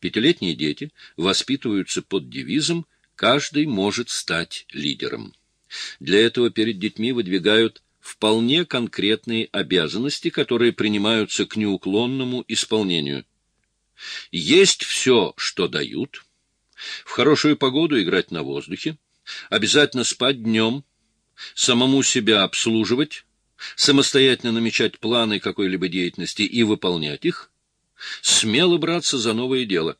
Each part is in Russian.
Пятилетние дети воспитываются под девизом «каждый может стать лидером». Для этого перед детьми выдвигают вполне конкретные обязанности, которые принимаются к неуклонному исполнению. Есть все, что дают, в хорошую погоду играть на воздухе, обязательно спать днем, самому себя обслуживать, самостоятельно намечать планы какой-либо деятельности и выполнять их, смело браться за новое дело,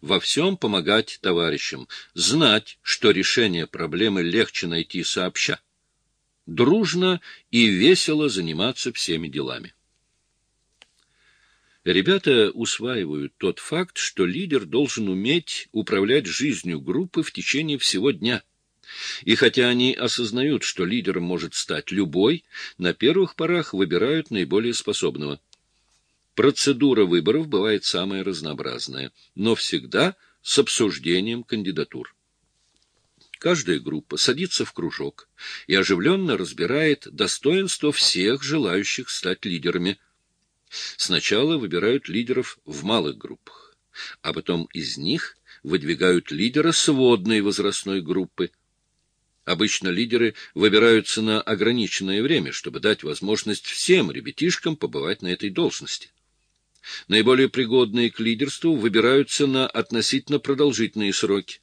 во всем помогать товарищам, знать, что решение проблемы легче найти сообща, дружно и весело заниматься всеми делами. Ребята усваивают тот факт, что лидер должен уметь управлять жизнью группы в течение всего дня. И хотя они осознают, что лидером может стать любой, на первых порах выбирают наиболее способного. Процедура выборов бывает самая разнообразная, но всегда с обсуждением кандидатур. Каждая группа садится в кружок и оживленно разбирает достоинства всех желающих стать лидерами. Сначала выбирают лидеров в малых группах, а потом из них выдвигают лидера сводной возрастной группы. Обычно лидеры выбираются на ограниченное время, чтобы дать возможность всем ребятишкам побывать на этой должности. Наиболее пригодные к лидерству выбираются на относительно продолжительные сроки.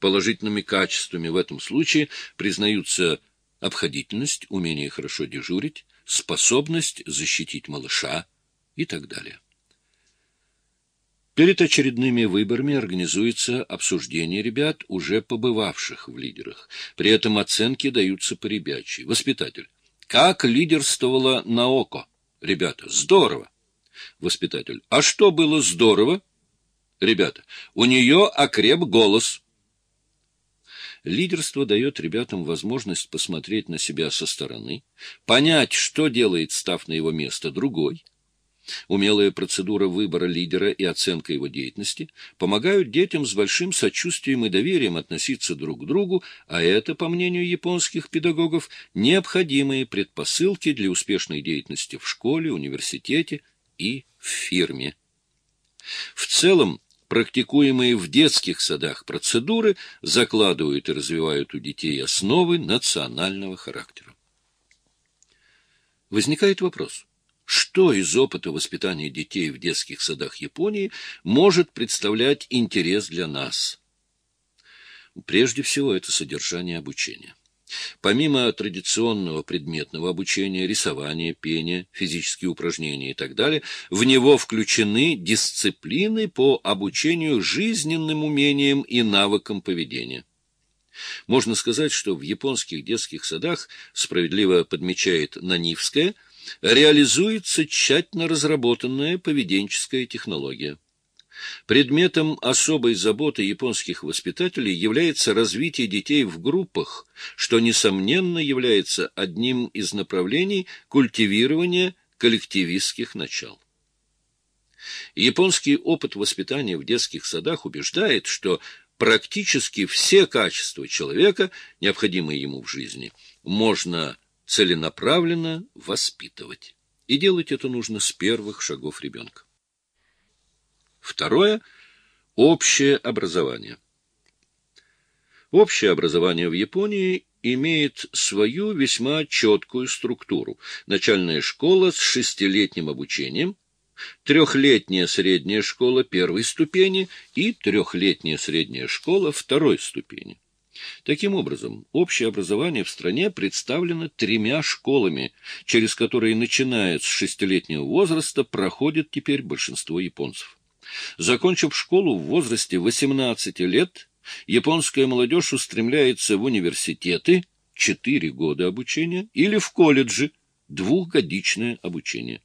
Положительными качествами в этом случае признаются обходительность, умение хорошо дежурить, способность защитить малыша и так далее. Перед очередными выборами организуется обсуждение ребят, уже побывавших в лидерах. При этом оценки даются по ребячьи. Воспитатель. Как лидерствовала Наоко? Ребята, здорово. Воспитатель. А что было здорово? Ребята. У нее окреп голос. Лидерство дает ребятам возможность посмотреть на себя со стороны, понять, что делает, став на его место, другой. Умелая процедура выбора лидера и оценка его деятельности помогают детям с большим сочувствием и доверием относиться друг к другу, а это, по мнению японских педагогов, необходимые предпосылки для успешной деятельности в школе, университете и в фирме. В целом, практикуемые в детских садах процедуры закладывают и развивают у детей основы национального характера. Возникает вопрос, что из опыта воспитания детей в детских садах Японии может представлять интерес для нас? Прежде всего, это содержание обучения. Помимо традиционного предметного обучения, рисования, пения, физические упражнения и так далее, в него включены дисциплины по обучению жизненным умениям и навыкам поведения. Можно сказать, что в японских детских садах, справедливо подмечает Нанивская, реализуется тщательно разработанная поведенческая технология. Предметом особой заботы японских воспитателей является развитие детей в группах, что, несомненно, является одним из направлений культивирования коллективистских начал. Японский опыт воспитания в детских садах убеждает, что практически все качества человека, необходимые ему в жизни, можно целенаправленно воспитывать. И делать это нужно с первых шагов ребенка. Второе – общее образование. Общее образование в Японии имеет свою весьма четкую структуру. Начальная школа с шестилетним обучением, трехлетняя средняя школа первой ступени и трехлетняя средняя школа второй ступени. Таким образом, общее образование в стране представлено тремя школами, через которые, начиная с шестилетнего возраста, проходит теперь большинство японцев. Закончив школу в возрасте 18 лет, японская молодежь устремляется в университеты, 4 года обучения, или в колледжи, двухгодичное обучение.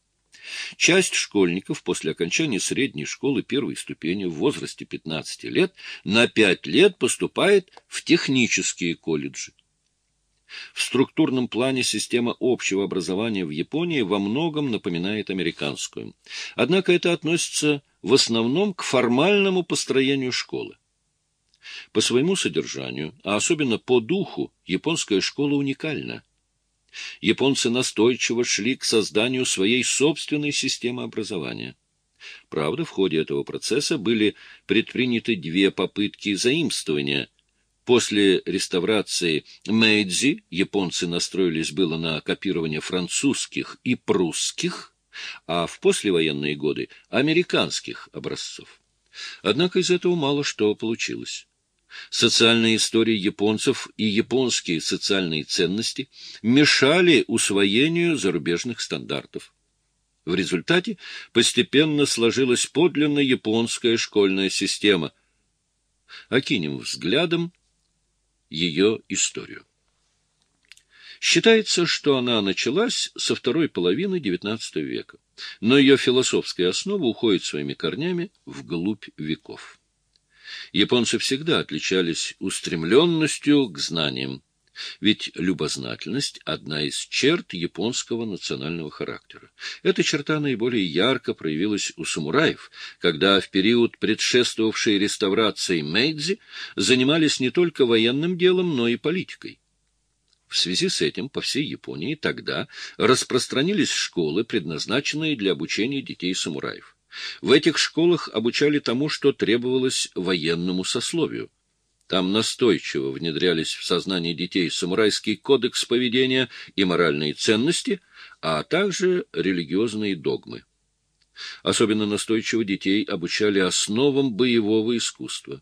Часть школьников после окончания средней школы первой ступени в возрасте 15 лет на 5 лет поступает в технические колледжи. В структурном плане система общего образования в Японии во многом напоминает американскую. Однако это относится в основном к формальному построению школы. По своему содержанию, а особенно по духу, японская школа уникальна. Японцы настойчиво шли к созданию своей собственной системы образования. Правда, в ходе этого процесса были предприняты две попытки заимствования. После реставрации Мэйдзи японцы настроились было на копирование французских и прусских, а в послевоенные годы — американских образцов. Однако из этого мало что получилось. Социальная история японцев и японские социальные ценности мешали усвоению зарубежных стандартов. В результате постепенно сложилась подлинно японская школьная система. Окинем взглядом ее историю. Считается, что она началась со второй половины XIX века, но ее философская основа уходит своими корнями вглубь веков. Японцы всегда отличались устремленностью к знаниям, ведь любознательность – одна из черт японского национального характера. Эта черта наиболее ярко проявилась у самураев, когда в период, предшествовавшей реставрации Мэйдзи, занимались не только военным делом, но и политикой. В связи с этим по всей Японии тогда распространились школы, предназначенные для обучения детей самураев. В этих школах обучали тому, что требовалось военному сословию. Там настойчиво внедрялись в сознание детей самурайский кодекс поведения и моральные ценности, а также религиозные догмы. Особенно настойчиво детей обучали основам боевого искусства.